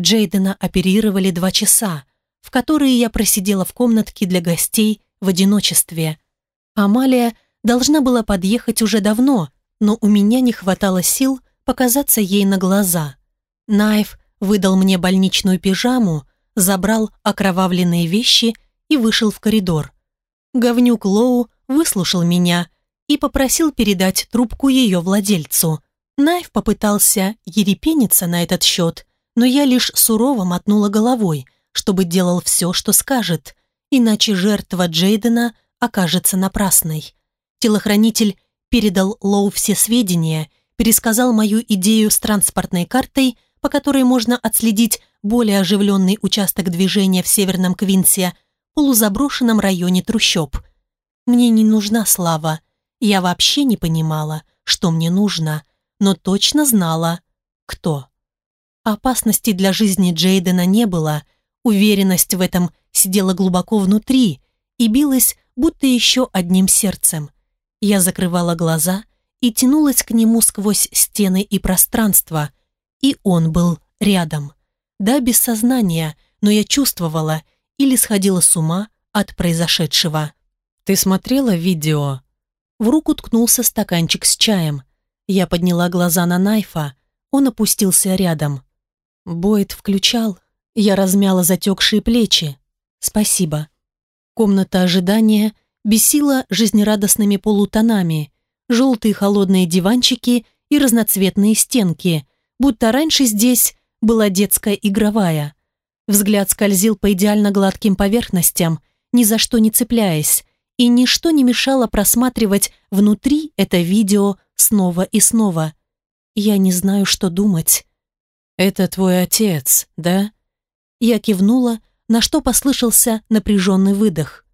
Джейдена оперировали два часа, в которые я просидела в комнатке для гостей в одиночестве. Амалия должна была подъехать уже давно, но у меня не хватало сил показаться ей на глаза. Найф выдал мне больничную пижаму, забрал окровавленные вещи и вышел в коридор. Говнюк Лоу выслушал меня и попросил передать трубку ее владельцу. Найф попытался ерепениться на этот счет, но я лишь сурово мотнула головой, чтобы делал все, что скажет, иначе жертва Джейдена окажется напрасной. Телохранитель передал Лоу все сведения, пересказал мою идею с транспортной картой, по которой можно отследить более оживленный участок движения в Северном Квинсе, полузаброшенном районе трущоб. Мне не нужна слава. Я вообще не понимала, что мне нужно, но точно знала, кто. Опасности для жизни Джейдена не было, уверенность в этом сидела глубоко внутри и билась, будто еще одним сердцем. Я закрывала глаза и тянулась к нему сквозь стены и пространство, и он был рядом. Да, без сознания, но я чувствовала или сходила с ума от произошедшего. «Ты смотрела видео?» В руку ткнулся стаканчик с чаем. Я подняла глаза на Найфа, он опустился рядом. Бойд включал, я размяла затекшие плечи. «Спасибо». Комната ожидания бесила жизнерадостными полутонами, желтые холодные диванчики и разноцветные стенки, будто раньше здесь была детская игровая. Взгляд скользил по идеально гладким поверхностям, ни за что не цепляясь, и ничто не мешало просматривать внутри это видео снова и снова. Я не знаю, что думать. «Это твой отец, да?» Я кивнула, на что послышался напряженный выдох.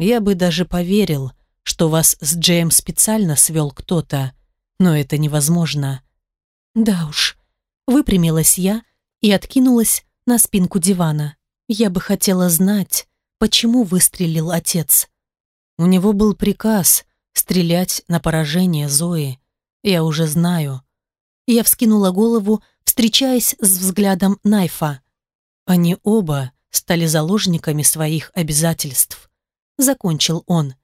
«Я бы даже поверил, что вас с Джеем специально свел кто-то, но это невозможно». «Да уж», Выпрямилась я и откинулась на спинку дивана. Я бы хотела знать, почему выстрелил отец. У него был приказ стрелять на поражение Зои. Я уже знаю. Я вскинула голову, встречаясь с взглядом Найфа. Они оба стали заложниками своих обязательств. Закончил он.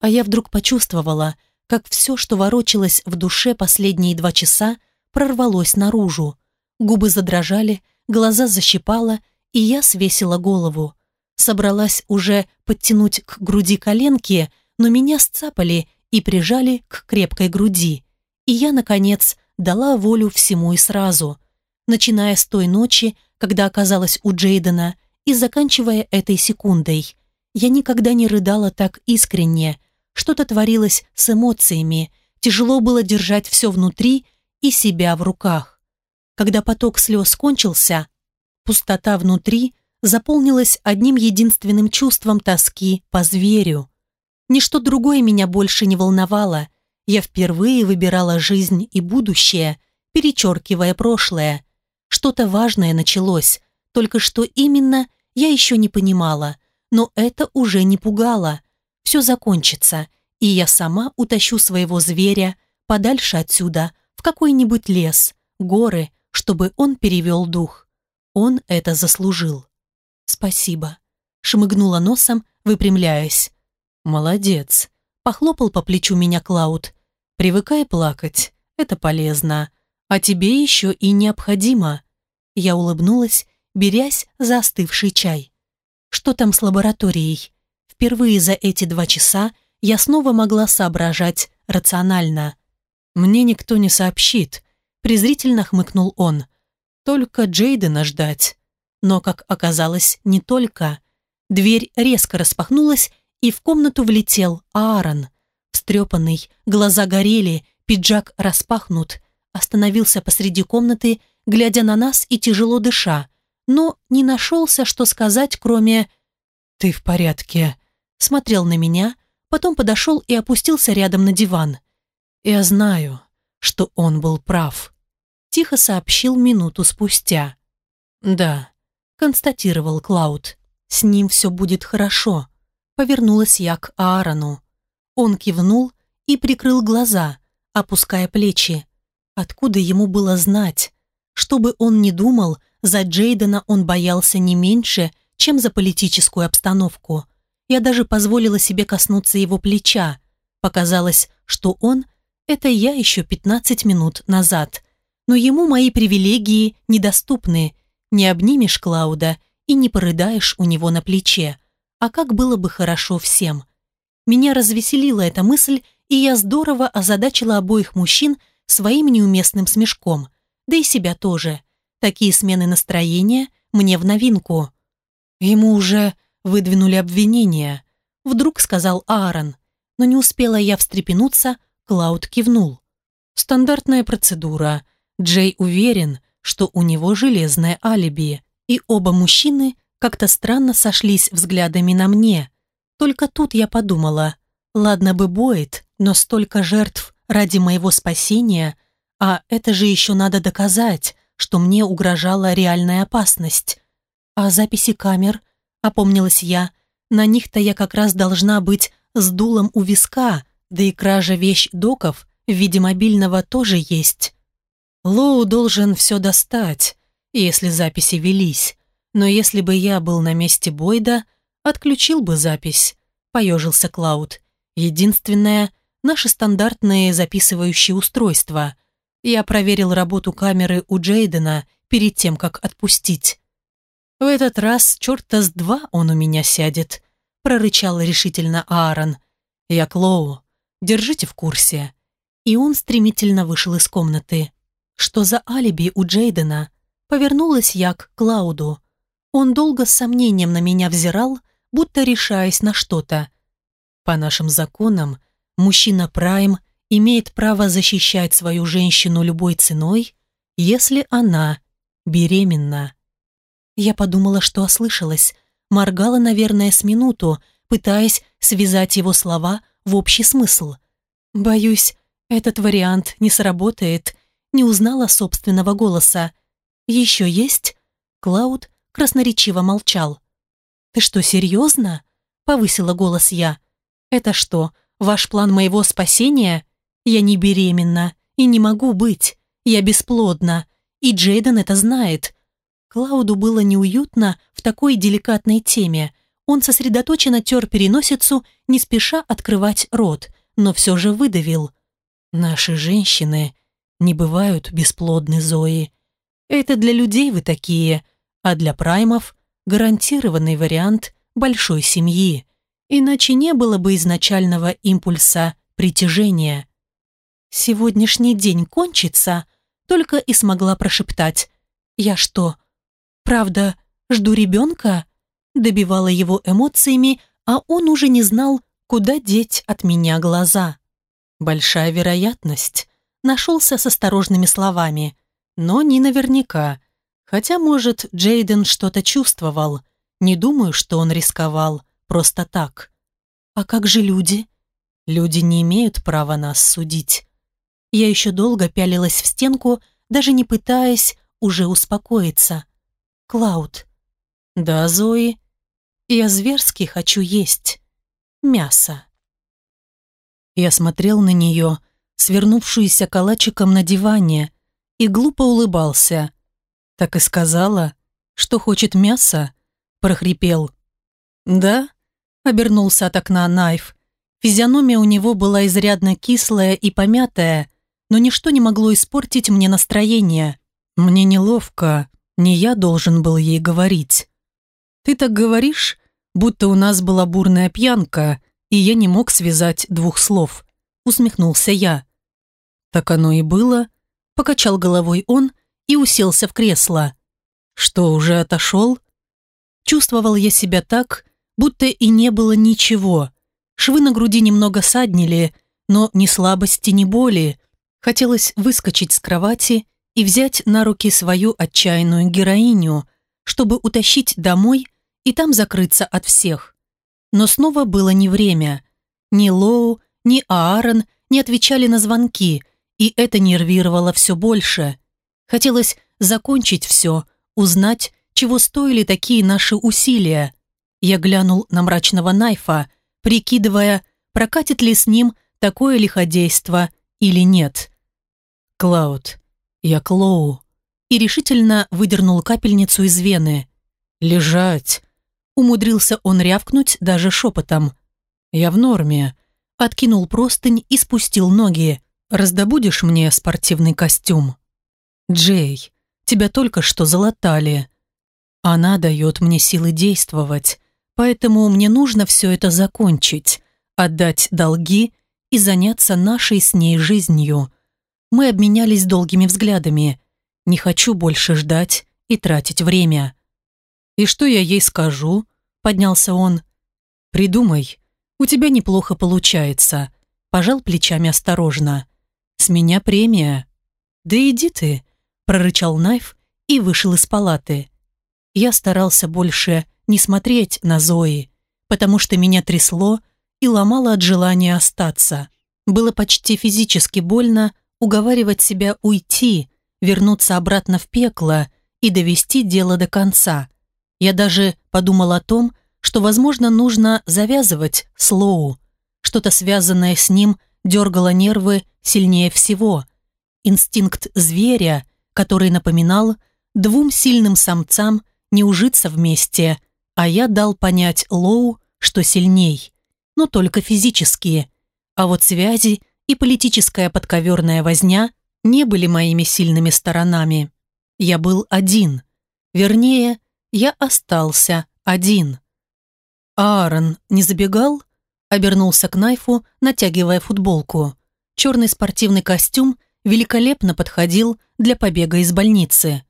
А я вдруг почувствовала, как все, что ворочалось в душе последние два часа, прорвалось наружу. Губы задрожали, глаза защипало, и я свесила голову. Собралась уже подтянуть к груди коленки, но меня сцапали и прижали к крепкой груди. И я, наконец, дала волю всему и сразу. Начиная с той ночи, когда оказалась у Джейдена, и заканчивая этой секундой. Я никогда не рыдала так искренне. Что-то творилось с эмоциями, тяжело было держать все внутри и себя в руках. Когда поток слез кончился, пустота внутри заполнилась одним единственным чувством тоски по зверю. Ничто другое меня больше не волновало. Я впервые выбирала жизнь и будущее, перечеркивая прошлое. Что-то важное началось, только что именно я еще не понимала, но это уже не пугало. Все закончится, и я сама утащу своего зверя подальше отсюда, в какой-нибудь лес, горы, чтобы он перевел дух. Он это заслужил. «Спасибо», — шмыгнула носом, выпрямляясь. «Молодец», — похлопал по плечу меня Клауд. «Привыкай плакать, это полезно, а тебе еще и необходимо». Я улыбнулась, берясь за остывший чай. «Что там с лабораторией?» Впервые за эти два часа я снова могла соображать рационально. «Мне никто не сообщит», — презрительно хмыкнул он. «Только Джейдена ждать». Но, как оказалось, не только. Дверь резко распахнулась, и в комнату влетел Аарон. Встрепанный, глаза горели, пиджак распахнут. Остановился посреди комнаты, глядя на нас и тяжело дыша, но не нашелся, что сказать, кроме «Ты в порядке?» Смотрел на меня, потом подошел и опустился рядом на диван. «Я знаю, что он был прав», — тихо сообщил минуту спустя. «Да», — констатировал Клауд, — «с ним все будет хорошо», — повернулась я к Аарону. Он кивнул и прикрыл глаза, опуская плечи. Откуда ему было знать? Что бы он ни думал, За Джейдена он боялся не меньше, чем за политическую обстановку. Я даже позволила себе коснуться его плеча. Показалось, что он – это я еще 15 минут назад. Но ему мои привилегии недоступны. Не обнимешь Клауда и не порыдаешь у него на плече. А как было бы хорошо всем. Меня развеселила эта мысль, и я здорово озадачила обоих мужчин своим неуместным смешком, да и себя тоже. Такие смены настроения мне в новинку. Ему уже выдвинули обвинения, вдруг сказал Аарон, но не успела я встрепенуться, Клауд кивнул. Стандартная процедура. Джей уверен, что у него железное алиби, и оба мужчины как-то странно сошлись взглядами на мне. Только тут я подумала, ладно бы Боyd, но столько жертв ради моего спасения, а это же еще надо доказать, что мне угрожала реальная опасность. А записи камер, опомнилась я, на них-то я как раз должна быть с дулом у виска, да и кража вещь доков в виде мобильного тоже есть. Лоу должен все достать, если записи велись. Но если бы я был на месте Бойда, отключил бы запись, поежился Клауд. Единственное, наши стандартные записывающие устройства. Я проверил работу камеры у Джейдена перед тем, как отпустить. «В этот раз черта с два он у меня сядет», — прорычал решительно Аарон. «Я Клоу. Держите в курсе». И он стремительно вышел из комнаты. Что за алиби у Джейдена? Повернулась я к Клауду. Он долго с сомнением на меня взирал, будто решаясь на что-то. По нашим законам, мужчина Прайм имеет право защищать свою женщину любой ценой, если она беременна. Я подумала, что ослышалась, моргала, наверное, с минуту, пытаясь связать его слова в общий смысл. Боюсь, этот вариант не сработает, не узнала собственного голоса. «Еще есть?» Клауд красноречиво молчал. «Ты что, серьезно?» — повысила голос я. «Это что, ваш план моего спасения? Я не беременна и не могу быть. Я бесплодна. И Джейден это знает». Клауду было неуютно в такой деликатной теме. Он сосредоточенно тер переносицу, не спеша открывать рот, но все же выдавил. «Наши женщины не бывают бесплодны, Зои. Это для людей вы такие, а для праймов гарантированный вариант большой семьи. Иначе не было бы изначального импульса притяжения. «Сегодняшний день кончится», только и смогла прошептать. «Я что, правда, жду ребенка?» Добивала его эмоциями, а он уже не знал, куда деть от меня глаза. «Большая вероятность», нашелся с осторожными словами, но не наверняка. Хотя, может, Джейден что-то чувствовал. Не думаю, что он рисковал. Просто так. А как же люди? Люди не имеют права нас судить. Я еще долго пялилась в стенку, даже не пытаясь уже успокоиться. Клауд. Да, Зои. Я зверски хочу есть. Мясо. Я смотрел на нее, свернувшуюся калачиком на диване, и глупо улыбался. Так и сказала, что хочет мяса, прохрипел. «Да?» — обернулся от окна Найф. Физиономия у него была изрядно кислая и помятая, но ничто не могло испортить мне настроение. Мне неловко, не я должен был ей говорить. «Ты так говоришь, будто у нас была бурная пьянка, и я не мог связать двух слов», — усмехнулся я. «Так оно и было», — покачал головой он и уселся в кресло. «Что, уже отошел?» Чувствовал я себя так, будто и не было ничего. Швы на груди немного саднили, но ни слабости, ни боли. Хотелось выскочить с кровати и взять на руки свою отчаянную героиню, чтобы утащить домой и там закрыться от всех. Но снова было не время. Ни Лоу, ни Аарон не отвечали на звонки, и это нервировало все больше. Хотелось закончить все, узнать, чего стоили такие наши усилия. Я глянул на мрачного Найфа, прикидывая, прокатит ли с ним такое лиходейство или нет. «Клауд, я Клоу», и решительно выдернул капельницу из вены. «Лежать!» Умудрился он рявкнуть даже шепотом. «Я в норме». Откинул простынь и спустил ноги. «Раздобудешь мне спортивный костюм?» «Джей, тебя только что залатали. Она дает мне силы действовать, поэтому мне нужно все это закончить, отдать долги и заняться нашей с ней жизнью. Мы обменялись долгими взглядами. Не хочу больше ждать и тратить время. «И что я ей скажу?» – поднялся он. «Придумай. У тебя неплохо получается», – пожал плечами осторожно. «С меня премия». «Да иди ты», – прорычал Найф и вышел из палаты. Я старался больше не смотреть на Зои, потому что меня трясло и ломало от желания остаться. Было почти физически больно уговаривать себя уйти, вернуться обратно в пекло и довести дело до конца. Я даже подумал о том, что, возможно, нужно завязывать Слоу. Что-то связанное с ним дергало нервы сильнее всего. Инстинкт зверя, который напоминал двум сильным самцам не ужиться вместе, а я дал понять Лоу, что сильней, но только физически. А вот связи и политическая подковерная возня не были моими сильными сторонами. Я был один. Вернее, я остался один. Аарон не забегал? Обернулся к Найфу, натягивая футболку. Черный спортивный костюм великолепно подходил для побега из больницы.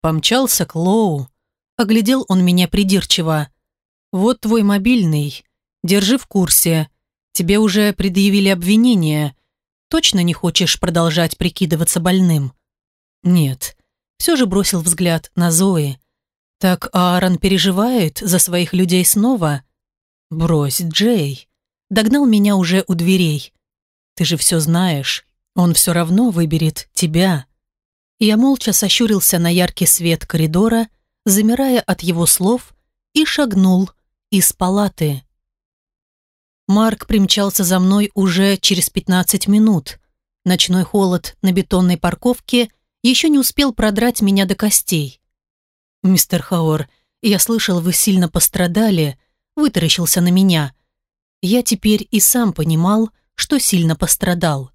Помчался к Лоу. Оглядел он меня придирчиво. «Вот твой мобильный. Держи в курсе. Тебе уже предъявили обвинение. Точно не хочешь продолжать прикидываться больным?» «Нет». Все же бросил взгляд на Зои. «Так Аарон переживает за своих людей снова?» «Брось, Джей». Догнал меня уже у дверей. «Ты же все знаешь. Он все равно выберет тебя». Я молча сощурился на яркий свет коридора, замирая от его слов, и шагнул из палаты. Марк примчался за мной уже через 15 минут. Ночной холод на бетонной парковке еще не успел продрать меня до костей. «Мистер Хауэр, я слышал, вы сильно пострадали», вытаращился на меня. Я теперь и сам понимал, что сильно пострадал.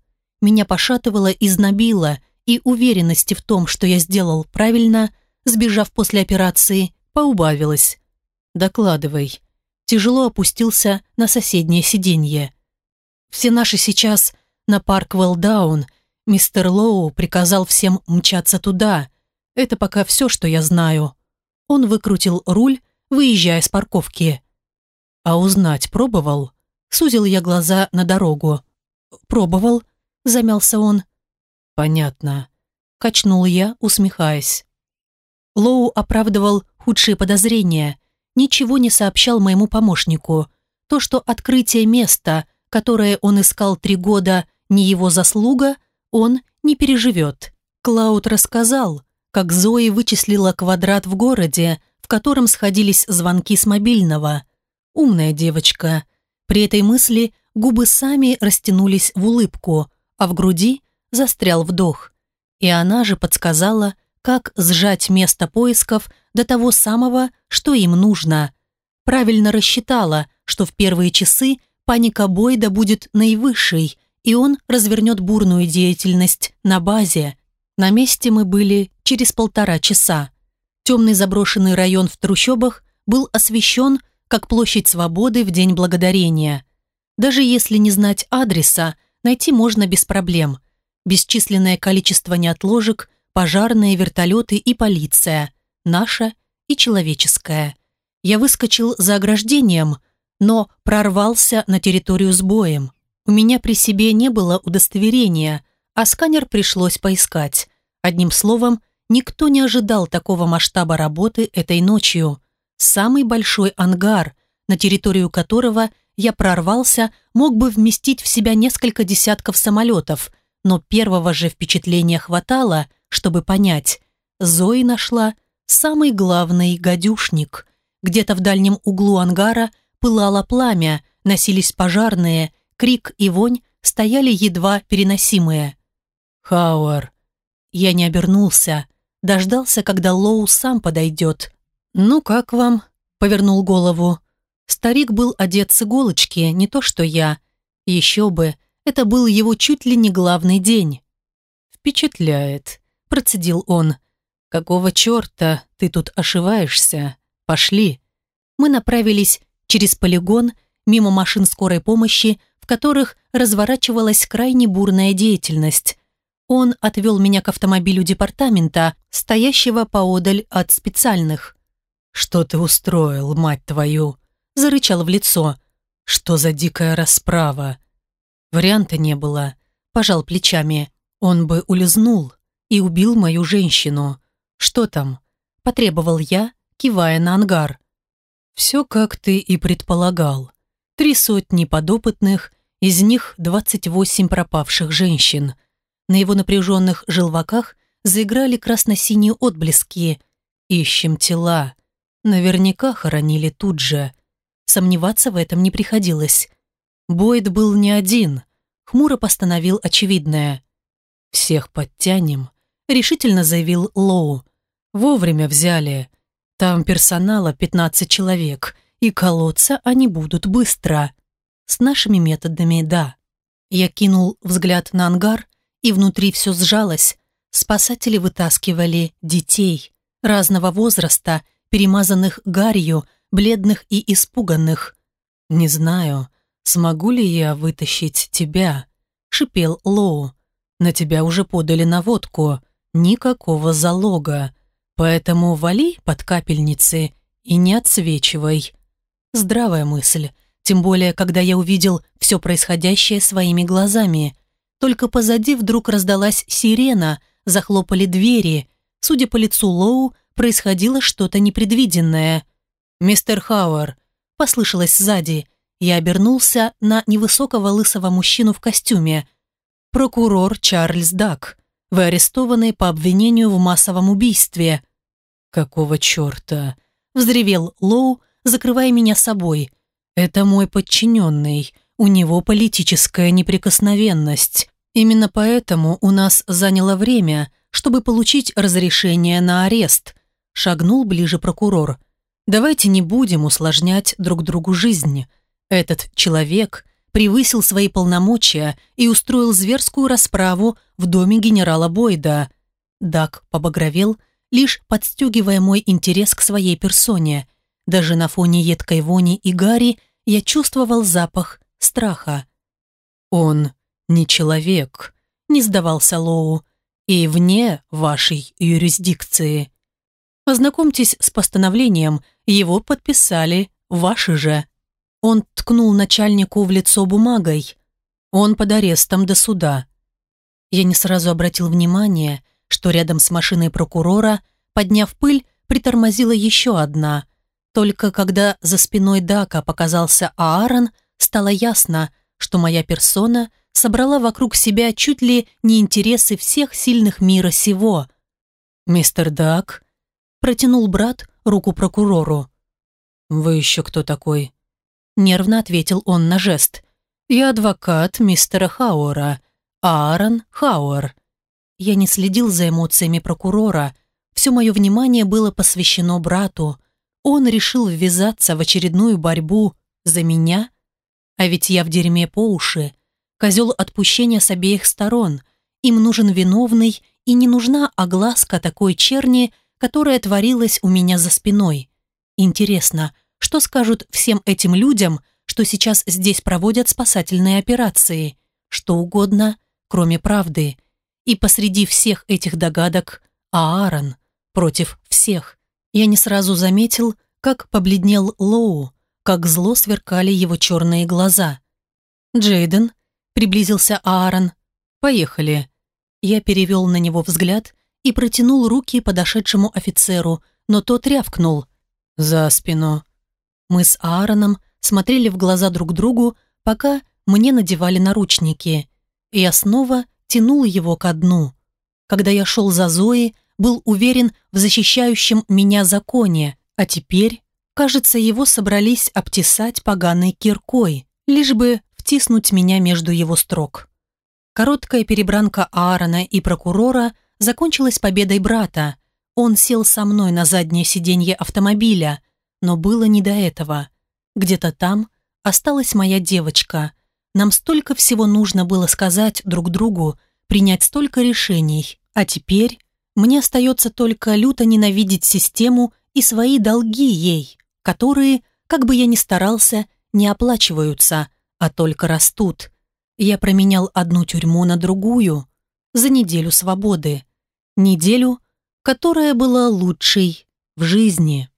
Меня пошатывало и знобило, и уверенности в том, что я сделал правильно – сбежав после операции, поубавилась. «Докладывай». Тяжело опустился на соседнее сиденье. «Все наши сейчас на парк Велдаун. Мистер Лоу приказал всем мчаться туда. Это пока все, что я знаю». Он выкрутил руль, выезжая с парковки. «А узнать пробовал?» Сузил я глаза на дорогу. «Пробовал», — замялся он. «Понятно», — качнул я, усмехаясь. Лоу оправдывал худшие подозрения, ничего не сообщал моему помощнику. То, что открытие места, которое он искал три года, не его заслуга, он не переживет. Клауд рассказал, как Зои вычислила квадрат в городе, в котором сходились звонки с мобильного. Умная девочка. При этой мысли губы сами растянулись в улыбку, а в груди застрял вдох. И она же подсказала, как сжать место поисков до того самого, что им нужно. Правильно рассчитала, что в первые часы паника Бойда будет наивысшей, и он развернет бурную деятельность на базе. На месте мы были через полтора часа. Темный заброшенный район в трущобах был освещен, как площадь свободы в День Благодарения. Даже если не знать адреса, найти можно без проблем. Бесчисленное количество неотложек пожарные, вертолеты и полиция, наша и человеческая. Я выскочил за ограждением, но прорвался на территорию с боем. У меня при себе не было удостоверения, а сканер пришлось поискать. Одним словом, никто не ожидал такого масштаба работы этой ночью. Самый большой ангар, на территорию которого я прорвался, мог бы вместить в себя несколько десятков самолетов, но первого же впечатления хватало, чтобы понять, Зои нашла самый главный гадюшник. Где-то в дальнем углу ангара пылало пламя, носились пожарные, крик и вонь стояли едва переносимые. «Хауэр!» Я не обернулся. дождался, когда Лоу сам подойдет. «Ну, как вам?» – повернул голову. Старик был одет с иголочки, не то что я. Еще бы, это был его чуть ли не главный день. «Впечатляет», – процедил он. «Какого черта ты тут ошиваешься? Пошли». Мы направились через полигон, мимо машин скорой помощи, в которых разворачивалась крайне бурная деятельность. Он отвел меня к автомобилю департамента, стоящего поодаль от специальных. «Что ты устроил, мать твою?» – зарычал в лицо. «Что за дикая расправа?» Варианта не было. Пожал плечами. Он бы улизнул и убил мою женщину. «Что там?» – потребовал я, кивая на ангар. «Все, как ты и предполагал. Три сотни подопытных, из них 28 пропавших женщин – на его напряженных желваках заиграли красно-синие отблески. «Ищем тела. Наверняка хоронили тут же». Сомневаться в этом не приходилось. Бойд был не один. Хмуро постановил очевидное. «Всех подтянем», — решительно заявил Лоу. «Вовремя взяли. Там персонала 15 человек, и колоться они будут быстро. С нашими методами, да». Я кинул взгляд на ангар и внутри все сжалось. Спасатели вытаскивали детей разного возраста, перемазанных гарью, бледных и испуганных. «Не знаю, смогу ли я вытащить тебя?» — шипел Лоу. «На тебя уже подали наводку, никакого залога, поэтому вали под капельницы и не отсвечивай». Здравая мысль, тем более, когда я увидел все происходящее своими глазами. Только позади вдруг раздалась сирена, захлопали двери. Судя по лицу Лоу, происходило что-то непредвиденное. «Мистер Хауэр», — послышалось сзади. Я обернулся на невысокого лысого мужчину в костюме. «Прокурор Чарльз Дак. Вы арестованы по обвинению в массовом убийстве». «Какого черта?» — взревел Лоу, закрывая меня собой. «Это мой подчиненный у него политическая неприкосновенность. Именно поэтому у нас заняло время, чтобы получить разрешение на арест. Шагнул ближе прокурор. Давайте не будем усложнять друг другу жизнь. Этот человек превысил свои полномочия и устроил зверскую расправу в доме генерала Бойда. Дак побагровел, лишь подстегивая мой интерес к своей персоне. Даже на фоне едкой вони и гари я чувствовал запах страха. «Он не человек», — не сдавался Лоу, «и вне вашей юрисдикции. Познакомьтесь с постановлением, его подписали ваши же». Он ткнул начальнику в лицо бумагой. Он под арестом до суда. Я не сразу обратил внимание, что рядом с машиной прокурора, подняв пыль, притормозила еще одна. Только когда за спиной Дака показался Аарон, стало ясно, что моя персона собрала вокруг себя чуть ли не интересы всех сильных мира сего. «Мистер Дак», — протянул брат руку прокурору. «Вы еще кто такой?» Нервно ответил он на жест. «Я адвокат мистера Хауэра, Аарон Хауэр». Я не следил за эмоциями прокурора. Все мое внимание было посвящено брату. Он решил ввязаться в очередную борьбу за меня а ведь я в дерьме по уши. Козел отпущения с обеих сторон. Им нужен виновный, и не нужна огласка такой черни, которая творилась у меня за спиной. Интересно, что скажут всем этим людям, что сейчас здесь проводят спасательные операции? Что угодно, кроме правды. И посреди всех этих догадок Аарон против всех. Я не сразу заметил, как побледнел Лоу, как зло сверкали его черные глаза. «Джейден», — приблизился Аарон, — «поехали». Я перевел на него взгляд и протянул руки подошедшему офицеру, но тот рявкнул. «За спину». Мы с Аароном смотрели в глаза друг другу, пока мне надевали наручники. Я снова тянул его ко дну. Когда я шел за Зоей, был уверен в защищающем меня законе, а теперь Кажется, его собрались обтесать поганой киркой, лишь бы втиснуть меня между его строк. Короткая перебранка Аарона и прокурора закончилась победой брата. Он сел со мной на заднее сиденье автомобиля, но было не до этого. Где-то там осталась моя девочка. Нам столько всего нужно было сказать друг другу, принять столько решений. А теперь мне остается только люто ненавидеть систему и свои долги ей, которые, как бы я ни старался, не оплачиваются, а только растут. Я променял одну тюрьму на другую за неделю свободы. Неделю, которая была лучшей в жизни.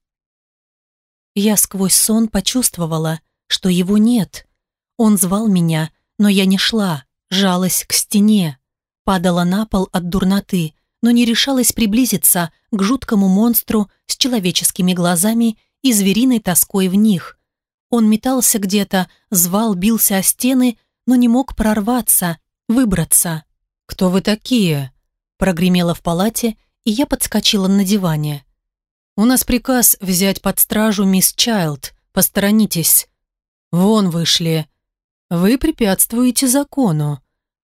Я сквозь сон почувствовала, что его нет. Он звал меня, но я не шла, жалась к стене, падала на пол от дурноты, но не решалась приблизиться к жуткому монстру с человеческими глазами и звериной тоской в них. Он метался где-то, звал, бился о стены, но не мог прорваться, выбраться. «Кто вы такие?» прогремело в палате, и я подскочила на диване. «У нас приказ взять под стражу мисс Чайлд. Посторонитесь. Вон вышли. Вы препятствуете закону».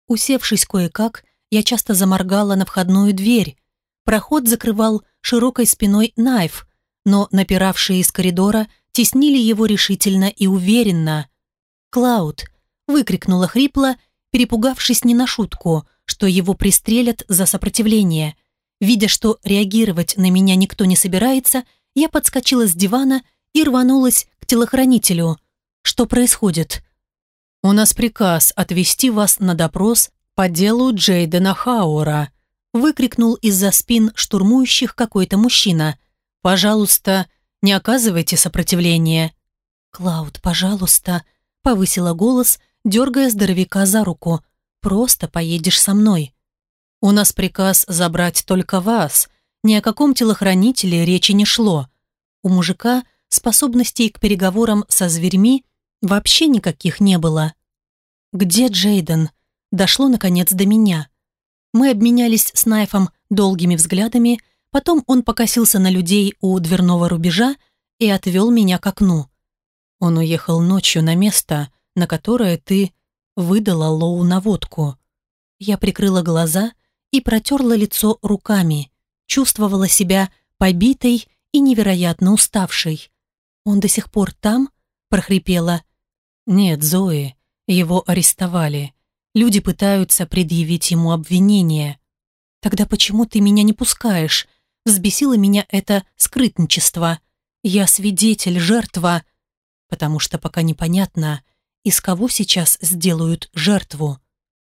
Усевшись кое-как, я часто заморгала на входную дверь. Проход закрывал широкой спиной Найф, но напиравшие из коридора теснили его решительно и уверенно. «Клауд!» — выкрикнула хрипло, перепугавшись не на шутку, что его пристрелят за сопротивление — Видя, что реагировать на меня никто не собирается, я подскочила с дивана и рванулась к телохранителю. Что происходит? «У нас приказ отвезти вас на допрос по делу Джейдена Хаура», выкрикнул из-за спин штурмующих какой-то мужчина. «Пожалуйста, не оказывайте сопротивления». «Клауд, пожалуйста», повысила голос, дергая здоровяка за руку. «Просто поедешь со мной». У нас приказ забрать только вас. Ни о каком телохранителе речи не шло. У мужика способностей к переговорам со зверьми вообще никаких не было. «Где Джейден?» Дошло, наконец, до меня. Мы обменялись с Найфом долгими взглядами, потом он покосился на людей у дверного рубежа и отвел меня к окну. Он уехал ночью на место, на которое ты выдала Лоу наводку. Я прикрыла глаза и протерла лицо руками. Чувствовала себя побитой и невероятно уставшей. «Он до сих пор там?» – прохрипела. «Нет, Зои, его арестовали. Люди пытаются предъявить ему обвинение. Тогда почему ты меня не пускаешь? Взбесило меня это скрытничество. Я свидетель, жертва. Потому что пока непонятно, из кого сейчас сделают жертву.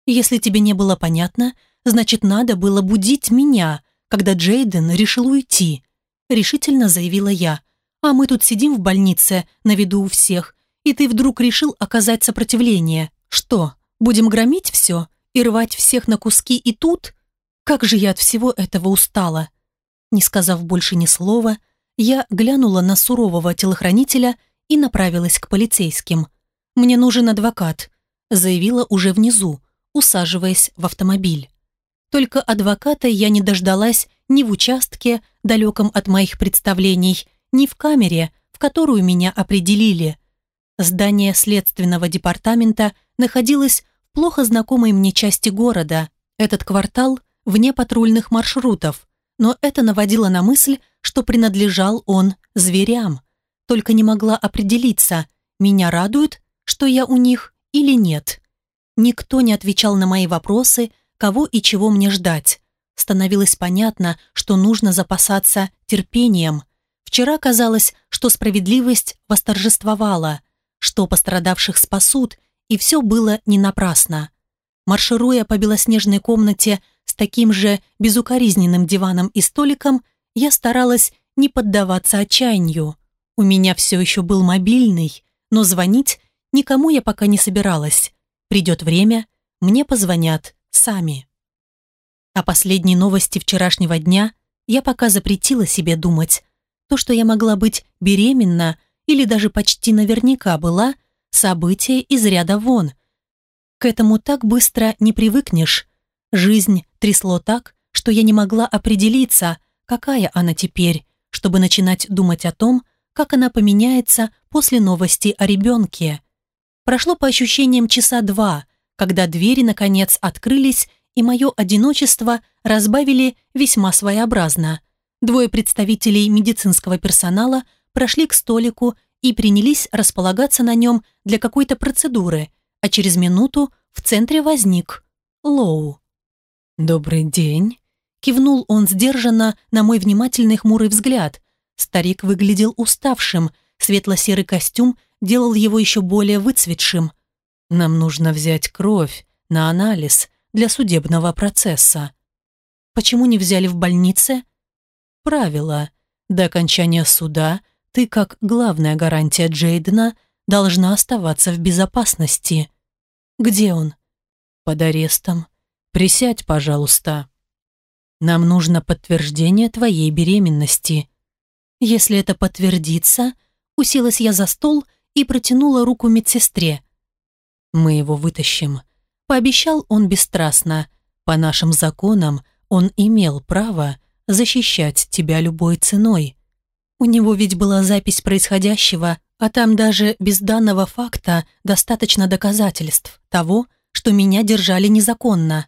Если тебе не было понятно – Значит, надо было будить меня, когда Джейден решил уйти. Решительно заявила я. А мы тут сидим в больнице, на виду у всех, и ты вдруг решил оказать сопротивление. Что, будем громить все и рвать всех на куски и тут? Как же я от всего этого устала. Не сказав больше ни слова, я глянула на сурового телохранителя и направилась к полицейским. «Мне нужен адвокат», заявила уже внизу, усаживаясь в автомобиль. Только адвоката я не дождалась ни в участке, далеком от моих представлений, ни в камере, в которую меня определили. Здание следственного департамента находилось в плохо знакомой мне части города. Этот квартал вне патрульных маршрутов, но это наводило на мысль, что принадлежал он зверям. Только не могла определиться, меня радует, что я у них или нет. Никто не отвечал на мои вопросы, кого и чего мне ждать. Становилось понятно, что нужно запасаться терпением. Вчера казалось, что справедливость восторжествовала, что пострадавших спасут, и все было не напрасно. Маршируя по белоснежной комнате с таким же безукоризненным диваном и столиком, я старалась не поддаваться отчаянию. У меня все еще был мобильный, но звонить никому я пока не собиралась. Придет время, мне позвонят сами. О последней новости вчерашнего дня я пока запретила себе думать. То, что я могла быть беременна или даже почти наверняка была, событие из ряда вон. К этому так быстро не привыкнешь. Жизнь трясло так, что я не могла определиться, какая она теперь, чтобы начинать думать о том, как она поменяется после новости о ребенке. Прошло по ощущениям часа два, когда двери, наконец, открылись, и мое одиночество разбавили весьма своеобразно. Двое представителей медицинского персонала прошли к столику и принялись располагаться на нем для какой-то процедуры, а через минуту в центре возник Лоу. «Добрый день», — кивнул он сдержанно на мой внимательный хмурый взгляд. Старик выглядел уставшим, светло-серый костюм делал его еще более выцветшим. «Нам нужно взять кровь на анализ для судебного процесса». «Почему не взяли в больнице?» «Правило. До окончания суда ты, как главная гарантия Джейдена, должна оставаться в безопасности». «Где он?» «Под арестом. Присядь, пожалуйста. Нам нужно подтверждение твоей беременности». «Если это подтвердится...» Уселась я за стол и протянула руку медсестре. «Мы его вытащим», — пообещал он бесстрастно. «По нашим законам он имел право защищать тебя любой ценой». У него ведь была запись происходящего, а там даже без данного факта достаточно доказательств того, что меня держали незаконно.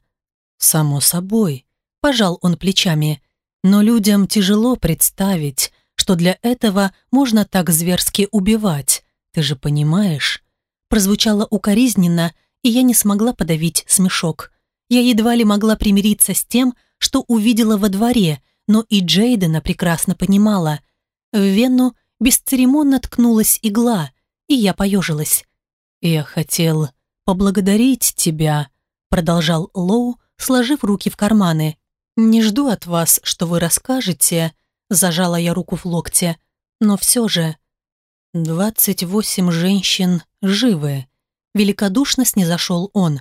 «Само собой», – пожал он плечами, «но людям тяжело представить, что для этого можно так зверски убивать, ты же понимаешь?» Прозвучало укоризненно, и я не смогла подавить смешок. Я едва ли могла примириться с тем, что увидела во дворе, но и Джейдена прекрасно понимала – в вену бесцеремонно ткнулась игла, и я поежилась. «Я хотел поблагодарить тебя», — продолжал Лоу, сложив руки в карманы. «Не жду от вас, что вы расскажете», — зажала я руку в локте. «Но все же...» «Двадцать восемь женщин живы», — великодушно снизошел он.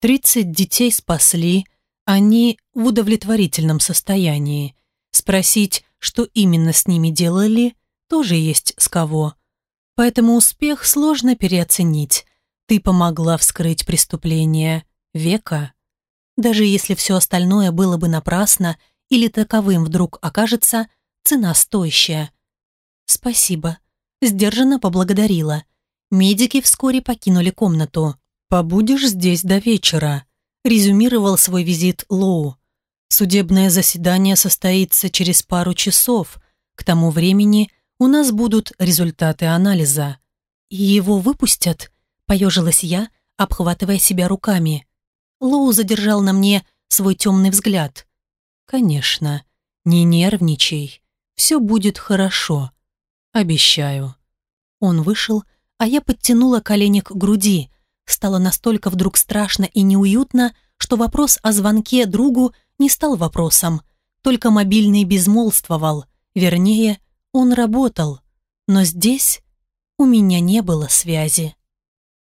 «Тридцать детей спасли, они в удовлетворительном состоянии. Спросить, что именно с ними делали, тоже есть с кого. Поэтому успех сложно переоценить. Ты помогла вскрыть преступление века. Даже если все остальное было бы напрасно или таковым вдруг окажется, цена стоящая. Спасибо. Сдержанно поблагодарила. Медики вскоре покинули комнату. «Побудешь здесь до вечера», – резюмировал свой визит Лоу. Судебное заседание состоится через пару часов. К тому времени у нас будут результаты анализа. его выпустят? Поежилась я, обхватывая себя руками. Лоу задержал на мне свой темный взгляд. Конечно, не нервничай. Все будет хорошо. Обещаю. Он вышел, а я подтянула колени к груди. Стало настолько вдруг страшно и неуютно, что вопрос о звонке другу не стал вопросом, только мобильный безмолвствовал, вернее, он работал, но здесь у меня не было связи.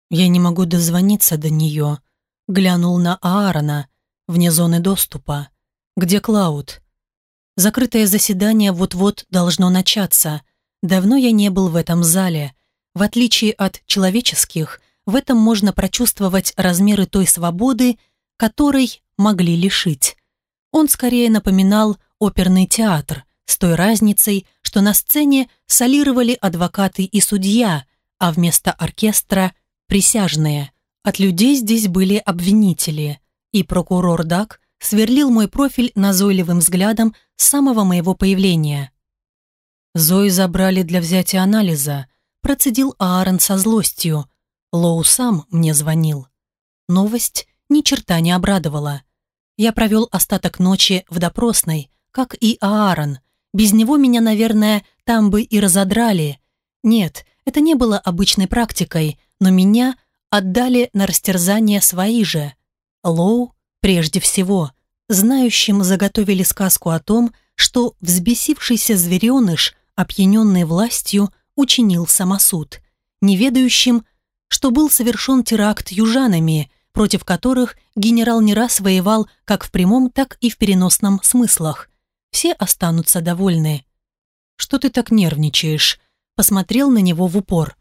Я не могу дозвониться до нее. Глянул на Аарона, вне зоны доступа. Где Клауд? Закрытое заседание вот-вот должно начаться. Давно я не был в этом зале. В отличие от человеческих, в этом можно прочувствовать размеры той свободы, которой могли лишить. Он скорее напоминал оперный театр, с той разницей, что на сцене солировали адвокаты и судья, а вместо оркестра – присяжные. От людей здесь были обвинители, и прокурор Дак сверлил мой профиль назойливым взглядом с самого моего появления. Зои забрали для взятия анализа, процедил Аарон со злостью. Лоу сам мне звонил. Новость ни черта не обрадовала. Я провел остаток ночи в допросной, как и Аарон. Без него меня, наверное, там бы и разодрали. Нет, это не было обычной практикой, но меня отдали на растерзание свои же. Лоу, прежде всего, знающим заготовили сказку о том, что взбесившийся звереныш, опьяненный властью, учинил самосуд, неведающим, что был совершен теракт южанами, против которых генерал не раз воевал как в прямом, так и в переносном смыслах. Все останутся довольны. «Что ты так нервничаешь?» Посмотрел на него в упор.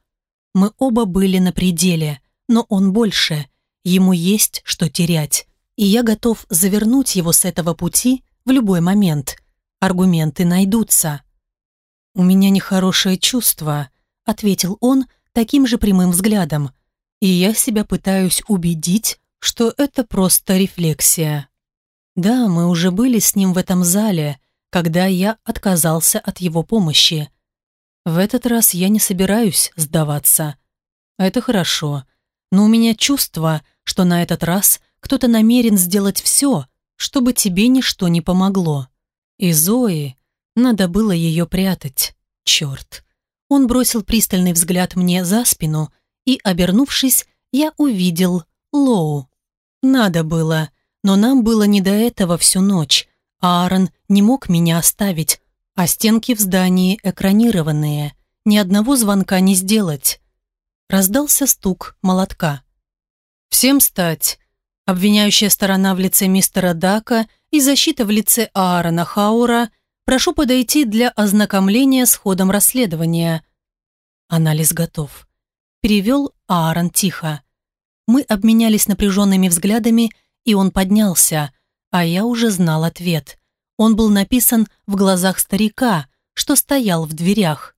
Мы оба были на пределе, но он больше. Ему есть что терять. И я готов завернуть его с этого пути в любой момент. Аргументы найдутся. «У меня нехорошее чувство», — ответил он таким же прямым взглядом и я себя пытаюсь убедить, что это просто рефлексия. Да, мы уже были с ним в этом зале, когда я отказался от его помощи. В этот раз я не собираюсь сдаваться. Это хорошо, но у меня чувство, что на этот раз кто-то намерен сделать все, чтобы тебе ничто не помогло. И Зои, надо было ее прятать. Черт. Он бросил пристальный взгляд мне за спину, и, обернувшись, я увидел Лоу. Надо было, но нам было не до этого всю ночь. Аарон не мог меня оставить, а стенки в здании экранированные. Ни одного звонка не сделать. Раздался стук молотка. «Всем стать!» Обвиняющая сторона в лице мистера Дака и защита в лице Аарона Хаура прошу подойти для ознакомления с ходом расследования. Анализ готов. Перевел Аарон тихо. Мы обменялись напряженными взглядами, и он поднялся, а я уже знал ответ. Он был написан в глазах старика, что стоял в дверях.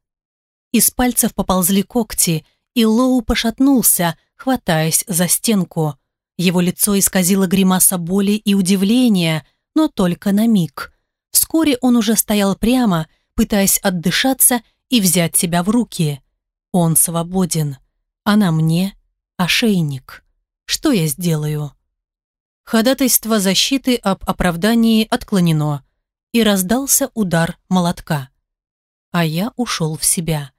Из пальцев поползли когти, и Лоу пошатнулся, хватаясь за стенку. Его лицо исказило гримаса боли и удивления, но только на миг. Вскоре он уже стоял прямо, пытаясь отдышаться и взять себя в руки. Он свободен, а на мне ошейник. Что я сделаю? Ходатайство защиты об оправдании отклонено, и раздался удар молотка. А я ушел в себя.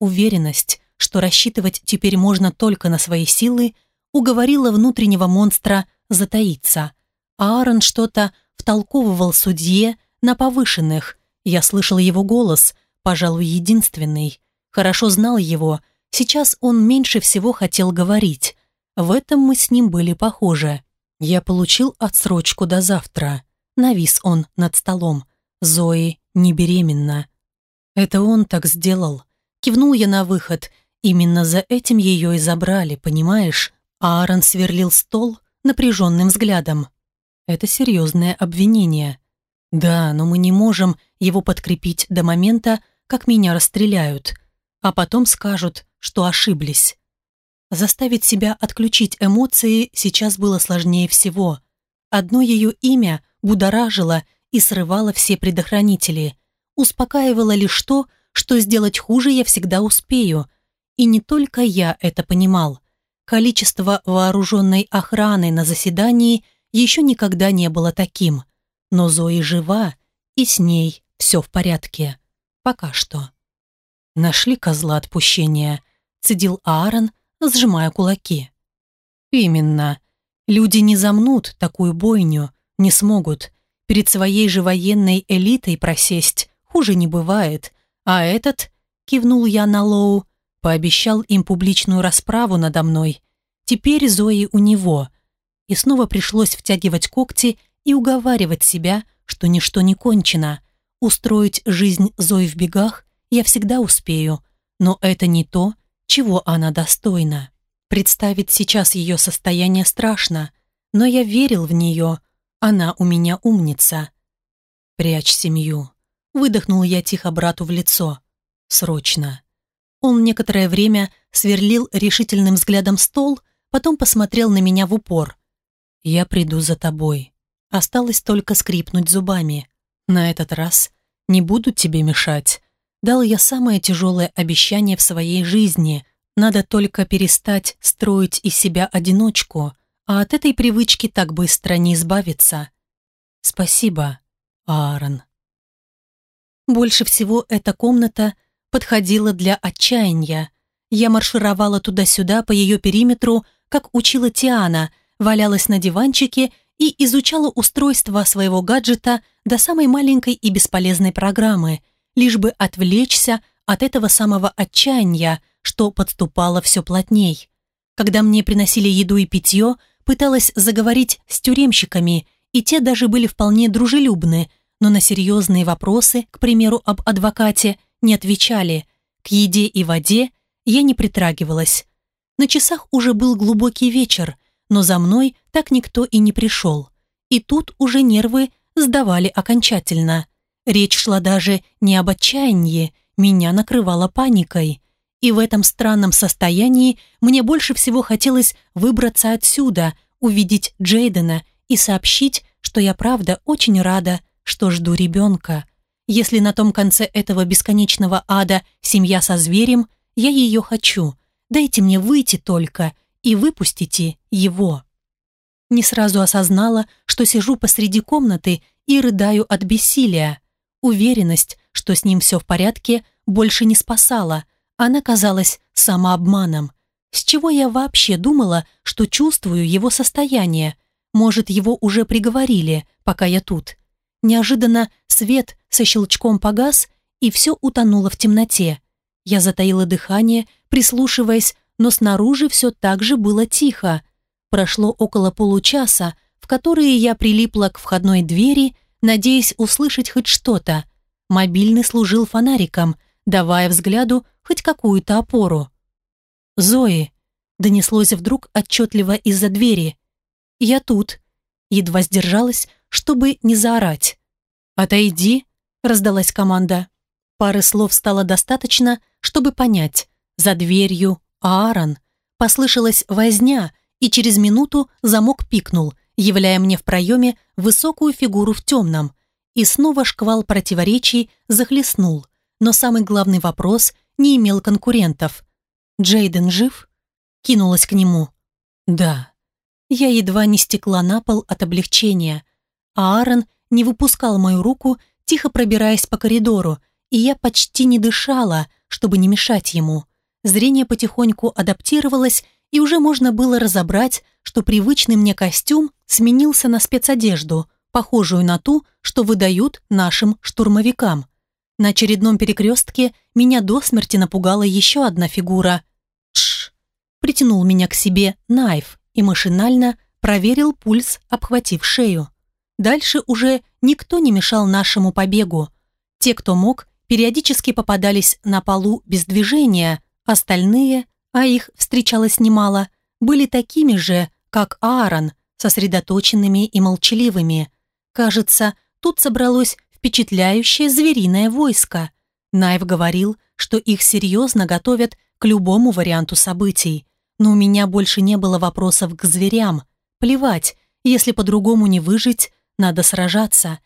Уверенность, что рассчитывать теперь можно только на свои силы, уговорила внутреннего монстра затаиться. Аарон что-то втолковывал судье на повышенных. Я слышал его голос, пожалуй, единственный. Хорошо знал его. Сейчас он меньше всего хотел говорить. В этом мы с ним были похожи. Я получил отсрочку до завтра. Навис он над столом. Зои не беременна. Это он так сделал. Кивнул я на выход. Именно за этим ее и забрали, понимаешь? Аарон сверлил стол напряженным взглядом. Это серьезное обвинение. Да, но мы не можем его подкрепить до момента, как меня расстреляют. А потом скажут, что ошиблись. Заставить себя отключить эмоции сейчас было сложнее всего. Одно ее имя будоражило и срывало все предохранители. Успокаивало лишь то, что сделать хуже я всегда успею. И не только я это понимал. Количество вооруженной охраны на заседании еще никогда не было таким. Но Зои жива, и с ней все в порядке. Пока что. Нашли козла отпущения, цедил Аарон, сжимая кулаки. Именно. Люди не замнут такую бойню, не смогут. Перед своей же военной элитой просесть хуже не бывает. А этот, кивнул я на Лоу, пообещал им публичную расправу надо мной. Теперь Зои у него. И снова пришлось втягивать когти и уговаривать себя, что ничто не кончено. Устроить жизнь Зои в бегах я всегда успею, но это не то, чего она достойна. Представить сейчас ее состояние страшно, но я верил в нее, она у меня умница. Прячь семью. Выдохнул я тихо брату в лицо. Срочно. Он некоторое время сверлил решительным взглядом стол, потом посмотрел на меня в упор. «Я приду за тобой. Осталось только скрипнуть зубами. На этот раз не буду тебе мешать. Дал я самое тяжелое обещание в своей жизни. Надо только перестать строить из себя одиночку, а от этой привычки так быстро не избавиться. Спасибо, Аарон. Больше всего эта комната подходила для отчаяния. Я маршировала туда-сюда по ее периметру, как учила Тиана, валялась на диванчике и изучала устройство своего гаджета до самой маленькой и бесполезной программы, лишь бы отвлечься от этого самого отчаяния, что подступало все плотней. Когда мне приносили еду и питье, пыталась заговорить с тюремщиками, и те даже были вполне дружелюбны, но на серьезные вопросы, к примеру, об адвокате, не отвечали. К еде и воде я не притрагивалась. На часах уже был глубокий вечер, но за мной так никто и не пришел. И тут уже нервы сдавали окончательно. Речь шла даже не об отчаянии, меня накрывала паникой. И в этом странном состоянии мне больше всего хотелось выбраться отсюда, увидеть Джейдена и сообщить, что я правда очень рада, что жду ребенка, Если на том конце этого бесконечного ада семья со зверем, я ее хочу. Дайте мне выйти только и выпустите его. Не сразу осознала, что сижу посреди комнаты и рыдаю от бессилия. Уверенность, что с ним все в порядке, больше не спасала. Она казалась самообманом. С чего я вообще думала, что чувствую его состояние? Может, его уже приговорили, пока я тут. Неожиданно свет со щелчком погас, и все утонуло в темноте. Я затаила дыхание, прислушиваясь, но снаружи все так же было тихо. Прошло около получаса, в которые я прилипла к входной двери, надеясь услышать хоть что-то. Мобильный служил фонариком, давая взгляду хоть какую-то опору. «Зои!» — донеслось вдруг отчетливо из-за двери. «Я тут!» — едва сдержалась, чтобы не заорать. «Отойди!» — раздалась команда. Пары слов стало достаточно, чтобы понять. За дверью Аарон. Послышалась возня, и через минуту замок пикнул, являя мне в проеме высокую фигуру в темном. И снова шквал противоречий захлестнул. Но самый главный вопрос не имел конкурентов. «Джейден жив?» Кинулась к нему. «Да». Я едва не стекла на пол от облегчения. Аарон не выпускал мою руку, тихо пробираясь по коридору, и я почти не дышала, чтобы не мешать ему. Зрение потихоньку адаптировалось, и уже можно было разобрать, что привычный мне костюм сменился на спецодежду, похожую на ту, что выдают нашим штурмовикам. На очередном перекрестке меня до смерти напугала еще одна фигура. Тш! Притянул меня к себе Найф и машинально проверил пульс, обхватив шею. Дальше уже никто не мешал нашему побегу. Те, кто мог, периодически попадались на полу без движения, остальные, а их встречалось немало, были такими же, как Аарон, сосредоточенными и молчаливыми. Кажется, тут собралось впечатляющее звериное войско. Найв говорил, что их серьезно готовят к любому варианту событий. Но у меня больше не было вопросов к зверям. Плевать, если по-другому не выжить, надо сражаться.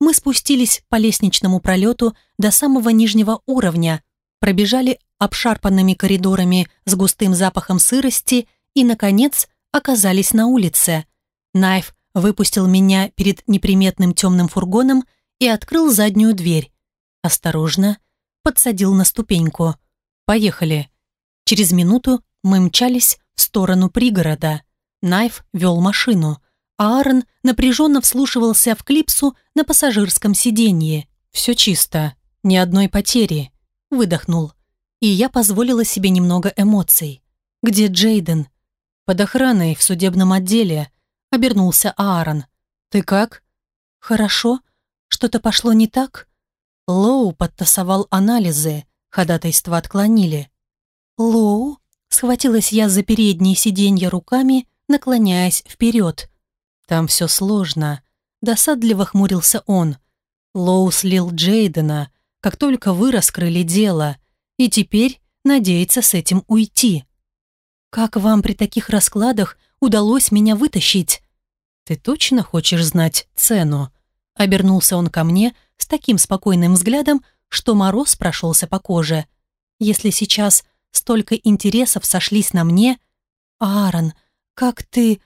Мы спустились по лестничному пролету до самого нижнего уровня, пробежали обшарпанными коридорами с густым запахом сырости и, наконец, оказались на улице. Найф выпустил меня перед неприметным темным фургоном и открыл заднюю дверь. Осторожно, подсадил на ступеньку. «Поехали». Через минуту мы мчались в сторону пригорода. Найф вел машину. Аарон напряженно вслушивался в клипсу на пассажирском сиденье. «Все чисто, ни одной потери», — выдохнул. И я позволила себе немного эмоций. «Где Джейден?» «Под охраной в судебном отделе», — обернулся Аарон. «Ты как?» «Хорошо. Что-то пошло не так?» Лоу подтасовал анализы, ходатайство отклонили. «Лоу?» — схватилась я за передние сиденья руками, наклоняясь вперед. Там все сложно. Досадливо хмурился он. Лоу слил Джейдена, как только вы раскрыли дело, и теперь надеется с этим уйти. Как вам при таких раскладах удалось меня вытащить? Ты точно хочешь знать цену? Обернулся он ко мне с таким спокойным взглядом, что мороз прошелся по коже. Если сейчас столько интересов сошлись на мне... Аарон, как ты...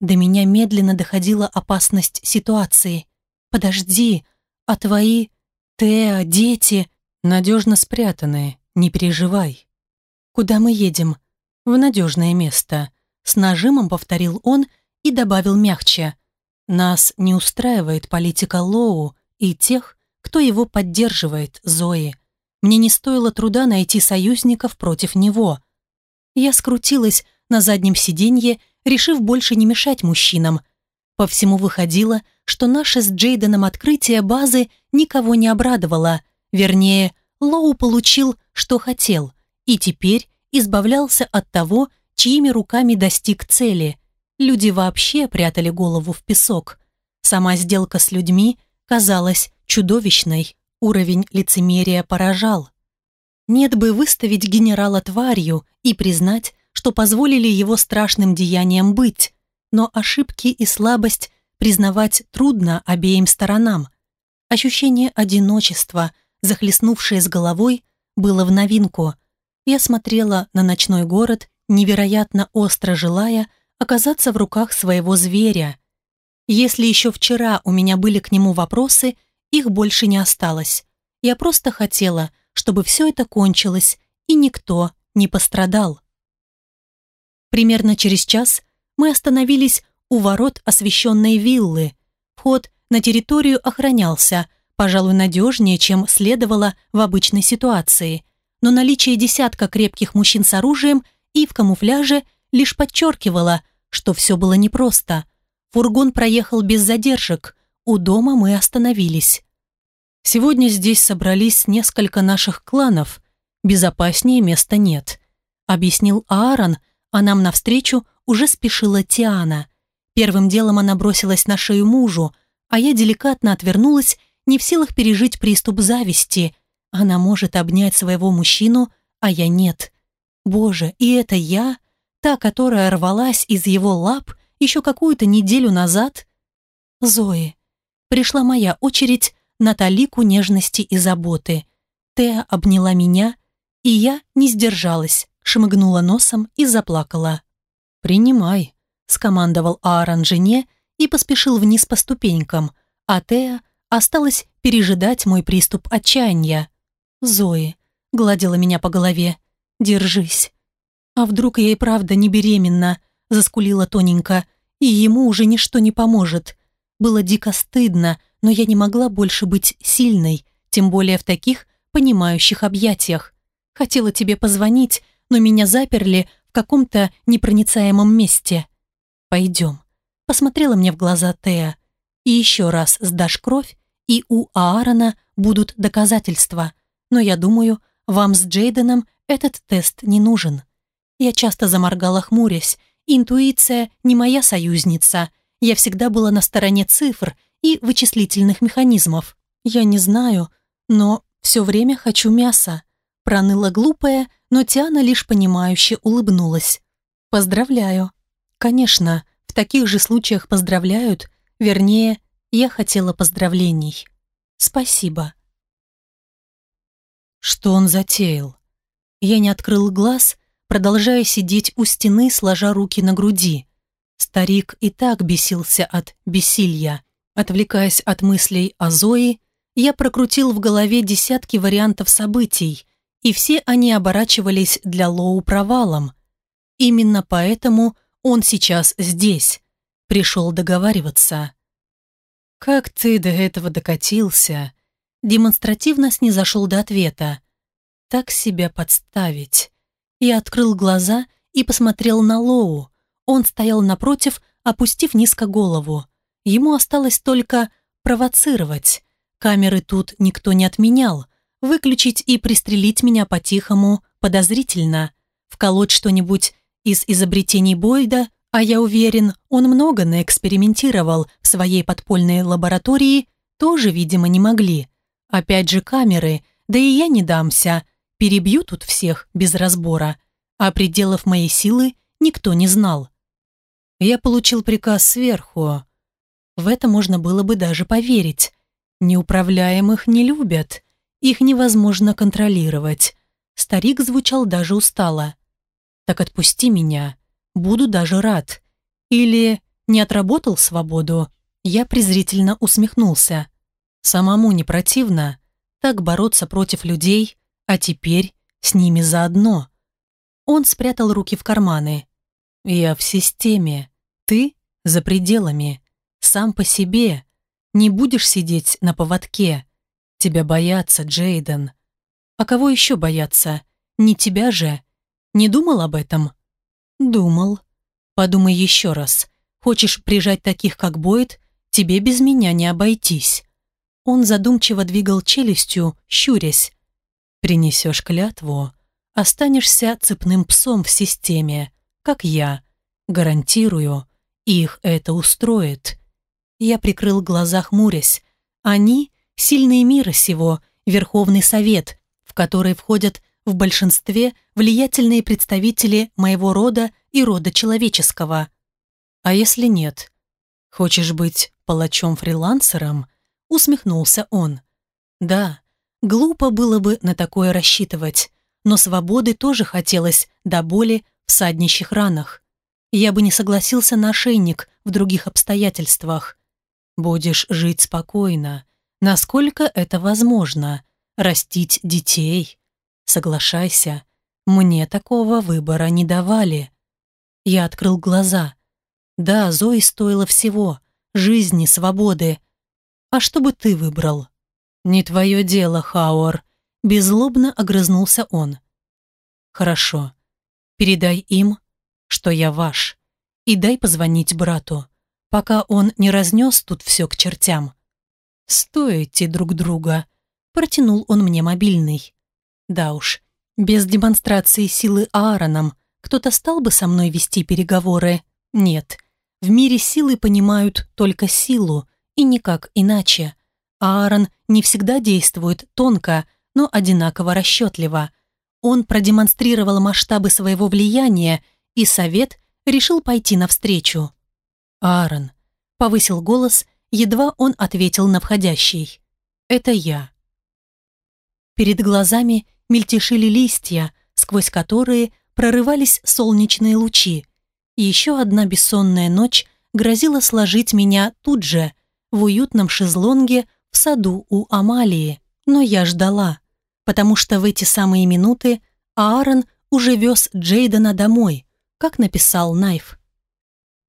До меня медленно доходила опасность ситуации. «Подожди, а твои... Теа, дети...» «Надежно спрятанные, не переживай». «Куда мы едем?» «В надежное место», — с нажимом повторил он и добавил мягче. «Нас не устраивает политика Лоу и тех, кто его поддерживает, Зои. Мне не стоило труда найти союзников против него». Я скрутилась на заднем сиденье решив больше не мешать мужчинам. По всему выходило, что наше с Джейденом открытие базы никого не обрадовало. Вернее, Лоу получил, что хотел, и теперь избавлялся от того, чьими руками достиг цели. Люди вообще прятали голову в песок. Сама сделка с людьми казалась чудовищной. Уровень лицемерия поражал. Нет бы выставить генерала тварью и признать, что позволили его страшным деяниям быть, но ошибки и слабость признавать трудно обеим сторонам. Ощущение одиночества, захлестнувшее с головой, было в новинку. Я смотрела на ночной город, невероятно остро желая оказаться в руках своего зверя. Если еще вчера у меня были к нему вопросы, их больше не осталось. Я просто хотела, чтобы все это кончилось, и никто не пострадал. Примерно через час мы остановились у ворот освещенной виллы. Вход на территорию охранялся, пожалуй, надежнее, чем следовало в обычной ситуации. Но наличие десятка крепких мужчин с оружием и в камуфляже лишь подчеркивало, что все было непросто. Фургон проехал без задержек, у дома мы остановились. Сегодня здесь собрались несколько наших кланов, безопаснее места нет, объяснил Аарон, а нам навстречу уже спешила Тиана. Первым делом она бросилась на шею мужу, а я деликатно отвернулась, не в силах пережить приступ зависти. Она может обнять своего мужчину, а я нет. Боже, и это я, та, которая рвалась из его лап еще какую-то неделю назад? Зои. Пришла моя очередь на талику нежности и заботы. Теа обняла меня, и я не сдержалась, шмыгнула носом и заплакала. «Принимай», — скомандовал Аарон жене и поспешил вниз по ступенькам, а Теа осталась пережидать мой приступ отчаяния. «Зои», — гладила меня по голове, — «держись». «А вдруг я и правда не беременна?» — заскулила тоненько, и ему уже ничто не поможет. Было дико стыдно, но я не могла больше быть сильной, тем более в таких понимающих объятиях. Хотела тебе позвонить, но меня заперли в каком-то непроницаемом месте. Пойдем. Посмотрела мне в глаза Теа. И еще раз сдашь кровь, и у Аарона будут доказательства. Но я думаю, вам с Джейденом этот тест не нужен. Я часто заморгала, хмурясь. Интуиция не моя союзница. Я всегда была на стороне цифр и вычислительных механизмов. Я не знаю, но все время хочу мяса. Проныла глупая, но Тиана лишь понимающе улыбнулась. «Поздравляю». Конечно, в таких же случаях поздравляют, вернее, я хотела поздравлений. Спасибо. Что он затеял? Я не открыл глаз, продолжая сидеть у стены, сложа руки на груди. Старик и так бесился от бессилья. Отвлекаясь от мыслей о Зои, я прокрутил в голове десятки вариантов событий, и все они оборачивались для Лоу провалом. Именно поэтому он сейчас здесь, пришел договариваться. «Как ты до этого докатился?» Демонстративно снизошел до ответа. «Так себя подставить». Я открыл глаза и посмотрел на Лоу. Он стоял напротив, опустив низко голову. Ему осталось только провоцировать. Камеры тут никто не отменял, Выключить и пристрелить меня по-тихому подозрительно. Вколоть что-нибудь из изобретений Бойда, а я уверен, он много наэкспериментировал в своей подпольной лаборатории, тоже, видимо, не могли. Опять же камеры, да и я не дамся, перебью тут всех без разбора. А пределов моей силы никто не знал. Я получил приказ сверху. В это можно было бы даже поверить. Неуправляемых не любят. Их невозможно контролировать. Старик звучал даже устало. «Так отпусти меня. Буду даже рад». Или «Не отработал свободу?» Я презрительно усмехнулся. «Самому не противно. Так бороться против людей, а теперь с ними заодно». Он спрятал руки в карманы. «Я в системе. Ты за пределами. Сам по себе. Не будешь сидеть на поводке. Тебя боятся, Джейден. А кого еще бояться? Не тебя же. Не думал об этом? Думал. Подумай еще раз. Хочешь прижать таких, как Бойд, тебе без меня не обойтись. Он задумчиво двигал челюстью, щурясь. Принесешь клятву, останешься цепным псом в системе, как я. Гарантирую, их это устроит. Я прикрыл глаза, хмурясь. Они сильные мира сего, Верховный Совет, в который входят в большинстве влиятельные представители моего рода и рода человеческого. А если нет? Хочешь быть палачом-фрилансером? усмехнулся он. Да, глупо было бы на такое рассчитывать, но свободы тоже хотелось до боли в саднищих ранах. Я бы не согласился на ошейник в других обстоятельствах. Будешь жить спокойно, насколько это возможно, растить детей. Соглашайся, мне такого выбора не давали. Я открыл глаза. Да, Зои стоило всего, жизни, свободы. А что бы ты выбрал? Не твое дело, Хауэр. Беззлобно огрызнулся он. Хорошо. Передай им, что я ваш. И дай позвонить брату, пока он не разнес тут все к чертям. Стоите друг друга. Протянул он мне мобильный. Да уж, без демонстрации силы Аароном кто-то стал бы со мной вести переговоры? Нет. В мире силы понимают только силу, и никак иначе. Аарон не всегда действует тонко, но одинаково расчетливо. Он продемонстрировал масштабы своего влияния, и совет решил пойти навстречу. «Аарон», — повысил голос, едва он ответил на входящий. «Это я». Перед глазами мельтешили листья, сквозь которые прорывались солнечные лучи. Еще одна бессонная ночь грозила сложить меня тут же, в уютном шезлонге в саду у Амалии. Но я ждала, потому что в эти самые минуты Аарон уже вез Джейдена домой, как написал Найф.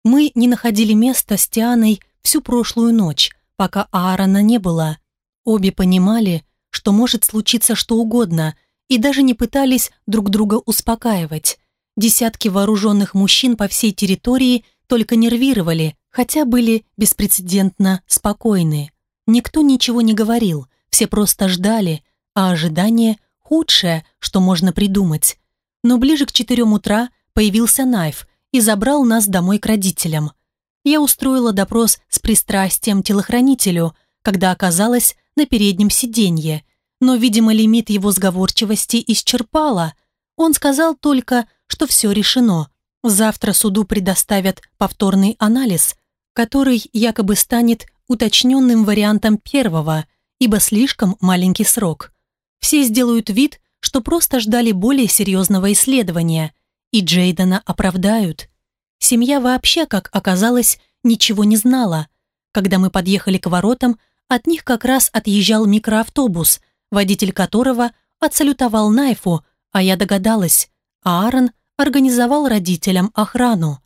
Мы не находили места с Тианой всю прошлую ночь, пока Аарона не было. Обе понимали, что может случиться что угодно, и даже не пытались друг друга успокаивать. Десятки вооруженных мужчин по всей территории только нервировали, хотя были беспрецедентно спокойны. Никто ничего не говорил, все просто ждали, а ожидание – худшее, что можно придумать. Но ближе к четырем утра появился Найф и забрал нас домой к родителям. Я устроила допрос с пристрастием телохранителю, когда оказалась на переднем сиденье, но, видимо, лимит его сговорчивости исчерпала. Он сказал только, что все решено. Завтра суду предоставят повторный анализ, который якобы станет уточненным вариантом первого, ибо слишком маленький срок. Все сделают вид, что просто ждали более серьезного исследования, и Джейдена оправдают. Семья вообще, как оказалось, ничего не знала. Когда мы подъехали к воротам, от них как раз отъезжал микроавтобус, водитель которого отсалютовал Найфу, а я догадалась, Аарон организовал родителям охрану.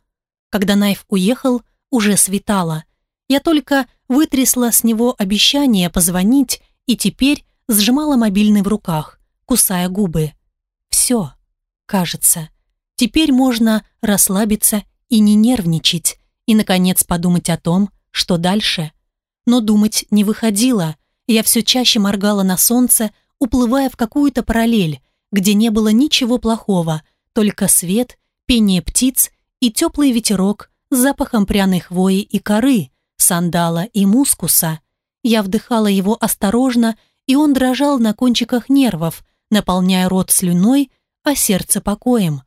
Когда Найф уехал, уже светало. Я только вытрясла с него обещание позвонить и теперь сжимала мобильный в руках, кусая губы. Все, кажется. Теперь можно расслабиться и не нервничать, и, наконец, подумать о том, что дальше. Но думать не выходило. Я все чаще моргала на солнце, уплывая в какую-то параллель, где не было ничего плохого, только свет, пение птиц и теплый ветерок с запахом пряной хвои и коры, сандала и мускуса. Я вдыхала его осторожно, и он дрожал на кончиках нервов, наполняя рот слюной, а сердце покоем.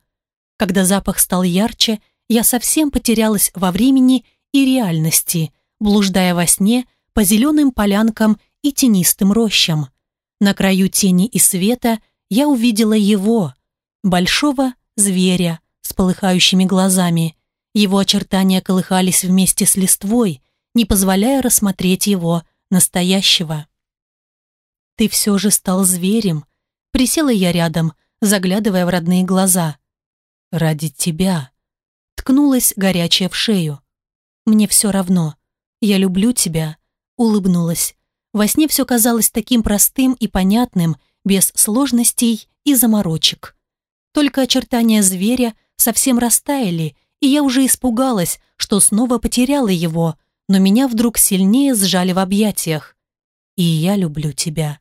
Когда запах стал ярче, я совсем потерялась во времени и реальности, блуждая во сне по зеленым полянкам и тенистым рощам. На краю тени и света я увидела его, большого зверя с полыхающими глазами. Его очертания колыхались вместе с листвой, не позволяя рассмотреть его настоящего. «Ты все же стал зверем», — присела я рядом, заглядывая в родные глаза. «Ради тебя», — ткнулась горячая в шею. «Мне все равно. Я люблю тебя», — улыбнулась. Во сне все казалось таким простым и понятным, без сложностей и заморочек. Только очертания зверя совсем растаяли, и я уже испугалась, что снова потеряла его, но меня вдруг сильнее сжали в объятиях. «И я люблю тебя».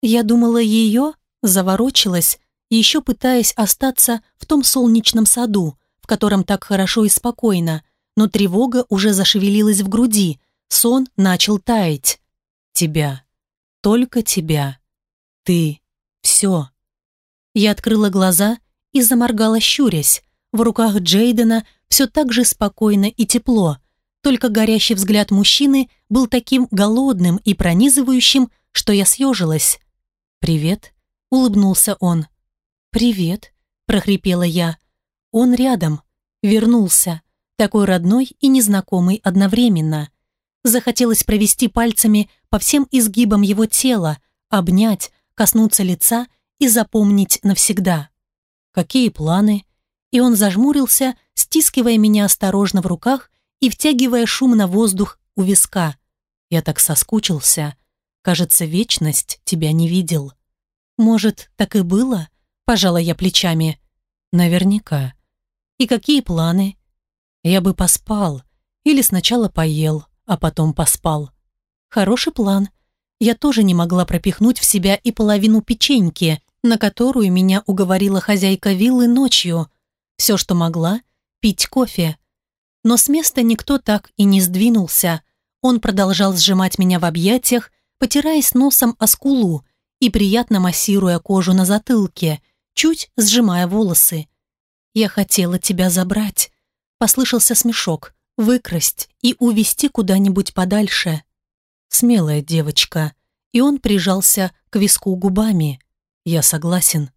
Я думала, ее заворочилась, еще пытаясь остаться в том солнечном саду, в котором так хорошо и спокойно, но тревога уже зашевелилась в груди, сон начал таять. «Тебя. Только тебя. Ты. Все». Я открыла глаза и заморгала, щурясь. В руках Джейдена все так же спокойно и тепло, только горящий взгляд мужчины был таким голодным и пронизывающим, что я съежилась. «Привет», — улыбнулся он. «Привет», — прохрипела я. Он рядом, вернулся, такой родной и незнакомый одновременно. Захотелось провести пальцами по всем изгибам его тела, обнять, коснуться лица и запомнить навсегда. Какие планы? И он зажмурился, стискивая меня осторожно в руках и втягивая шум на воздух у виска. Я так соскучился. Кажется, вечность тебя не видел. Может, так и было? Пожала я плечами. Наверняка. И какие планы? Я бы поспал. Или сначала поел, а потом поспал. Хороший план. Я тоже не могла пропихнуть в себя и половину печеньки, на которую меня уговорила хозяйка виллы ночью. Все, что могла, пить кофе. Но с места никто так и не сдвинулся. Он продолжал сжимать меня в объятиях, потираясь носом о скулу и приятно массируя кожу на затылке, чуть сжимая волосы. «Я хотела тебя забрать», — послышался смешок, «выкрасть и увести куда-нибудь подальше». Смелая девочка, и он прижался к виску губами. Я согласен.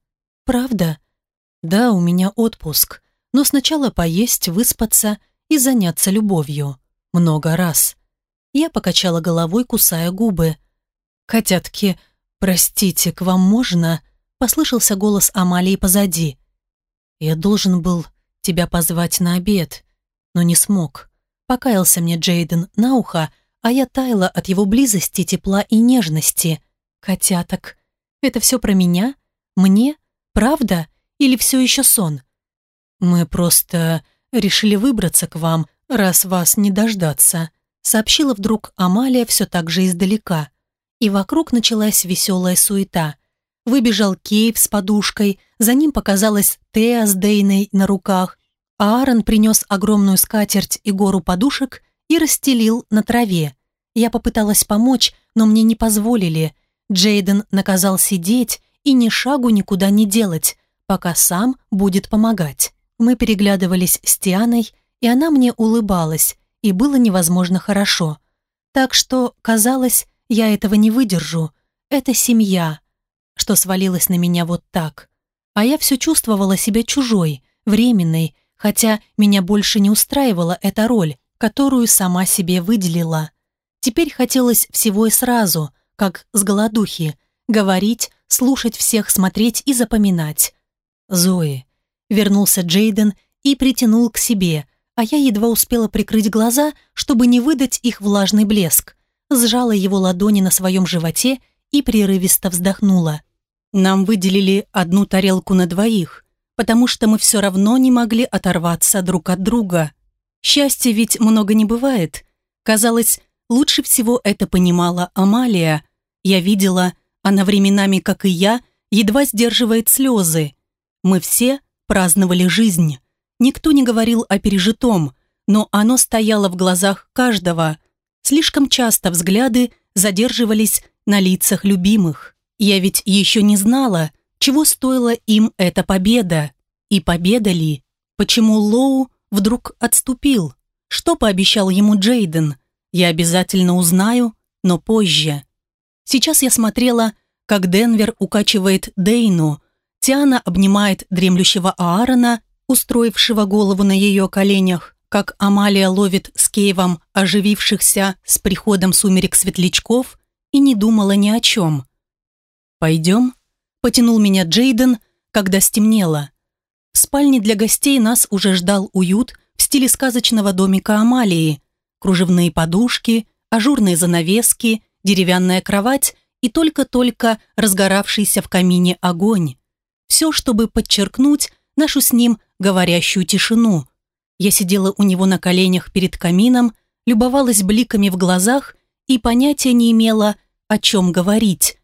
Правда? Да, у меня отпуск, но сначала поесть, выспаться и заняться любовью. Много раз. Я покачала головой, кусая губы. «Котятки, простите, к вам можно?» Послышался голос Амалии позади. «Я должен был тебя позвать на обед, но не смог». Покаялся мне Джейден на ухо, а я таяла от его близости, тепла и нежности. «Котяток, это все про меня? Мне? Правда? Или все еще сон?» «Мы просто решили выбраться к вам, раз вас не дождаться», сообщила вдруг Амалия все так же издалека. И вокруг началась веселая суета. Выбежал Кейв с подушкой, за ним показалась Теа с Дейной на руках, Аарон принес огромную скатерть и гору подушек и расстелил на траве. Я попыталась помочь, но мне не позволили. Джейден наказал сидеть и ни шагу никуда не делать, пока сам будет помогать. Мы переглядывались с Тианой, и она мне улыбалась, и было невозможно хорошо. Так что, казалось, я этого не выдержу. Это семья, что свалилась на меня вот так. А я все чувствовала себя чужой, временной, хотя меня больше не устраивала эта роль, которую сама себе выделила. Теперь хотелось всего и сразу, как с голодухи, говорить, слушать всех, смотреть и запоминать. Зои. Вернулся Джейден и притянул к себе, а я едва успела прикрыть глаза, чтобы не выдать их влажный блеск. Сжала его ладони на своем животе и прерывисто вздохнула. Нам выделили одну тарелку на двоих, потому что мы все равно не могли оторваться друг от друга. Счастья ведь много не бывает. Казалось, лучше всего это понимала Амалия. Я видела, она временами, как и я, едва сдерживает слезы. Мы все праздновали жизнь. Никто не говорил о пережитом, но оно стояло в глазах каждого. Слишком часто взгляды задерживались на лицах любимых. Я ведь еще не знала, чего стоила им эта победа. И победа ли? Почему Лоу вдруг отступил? Что пообещал ему Джейден? Я обязательно узнаю, но позже. Сейчас я смотрела, как Денвер укачивает Дейну, Тиана обнимает дремлющего Аарона, устроившего голову на ее коленях, как Амалия ловит с Кейвом оживившихся с приходом сумерек светлячков и не думала ни о чем. «Пойдем?» – потянул меня Джейден, когда стемнело. В спальне для гостей нас уже ждал уют в стиле сказочного домика Амалии. Кружевные подушки, ажурные занавески, деревянная кровать и только-только разгоравшийся в камине огонь. Все, чтобы подчеркнуть нашу с ним говорящую тишину. Я сидела у него на коленях перед камином, любовалась бликами в глазах и понятия не имела, о чем говорить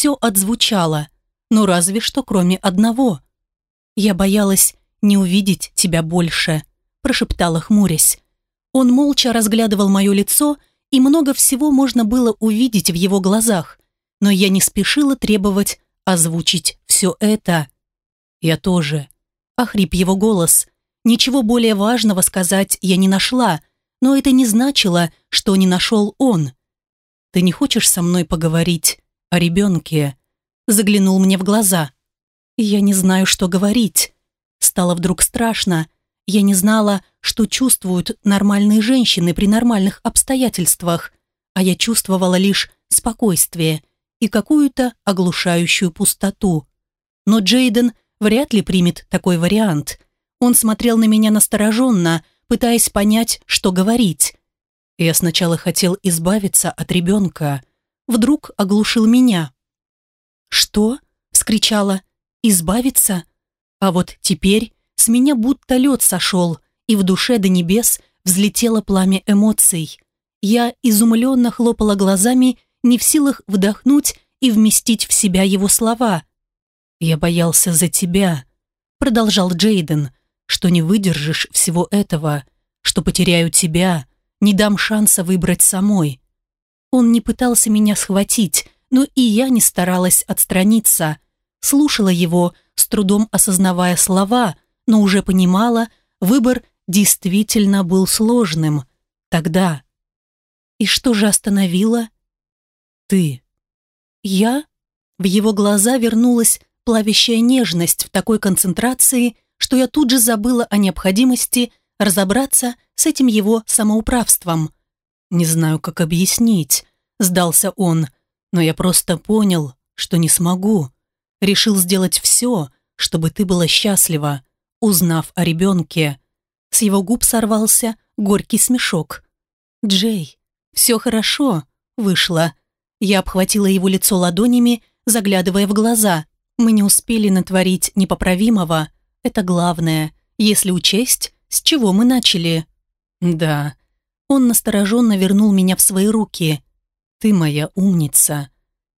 все отзвучало, но разве что кроме одного. «Я боялась не увидеть тебя больше», – прошептала хмурясь. Он молча разглядывал мое лицо, и много всего можно было увидеть в его глазах, но я не спешила требовать озвучить все это. «Я тоже», – охрип его голос. Ничего более важного сказать я не нашла. но это не значило, что не нашел он. «Ты не хочешь со мной поговорить о ребенке?» Заглянул мне в глаза. Я не знаю, что говорить. Стало вдруг страшно. Я не знала, что чувствуют нормальные женщины при нормальных обстоятельствах, а я чувствовала лишь спокойствие и какую-то оглушающую пустоту. Но Джейден вряд ли примет такой вариант. Он смотрел на меня настороженно, пытаясь понять, что говорить. Я сначала хотел избавиться от ребенка. Вдруг оглушил меня. «Что?» — вскричала. «Избавиться?» А вот теперь с меня будто лед сошел, и в душе до небес взлетело пламя эмоций. Я изумленно хлопала глазами, не в силах вдохнуть и вместить в себя его слова. «Я боялся за тебя», — продолжал Джейден, «что не выдержишь всего этого, что потеряю тебя, не дам шанса выбрать самой». Он не пытался меня схватить, но и я не старалась отстраниться. Слушала его, с трудом осознавая слова, но уже понимала, выбор действительно был сложным. Тогда. И что же остановило? Ты. Я? В его глаза вернулась плавящая нежность в такой концентрации, что я тут же забыла о необходимости разобраться с этим его самоуправством. «Не знаю, как объяснить», — сдался он, «но я просто понял, что не смогу. Решил сделать все, чтобы ты была счастлива, узнав о ребенке». С его губ сорвался горький смешок. «Джей, все хорошо», — вышло. Я обхватила его лицо ладонями, заглядывая в глаза. Мы не успели натворить непоправимого. Это главное, если учесть, с чего мы начали. Да. Он настороженно вернул меня в свои руки. Ты моя умница.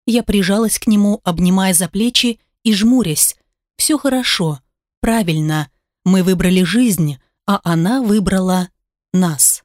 Я прижалась к нему, обнимая за плечи и жмурясь. Все хорошо, правильно. Мы выбрали жизнь, а она выбрала нас.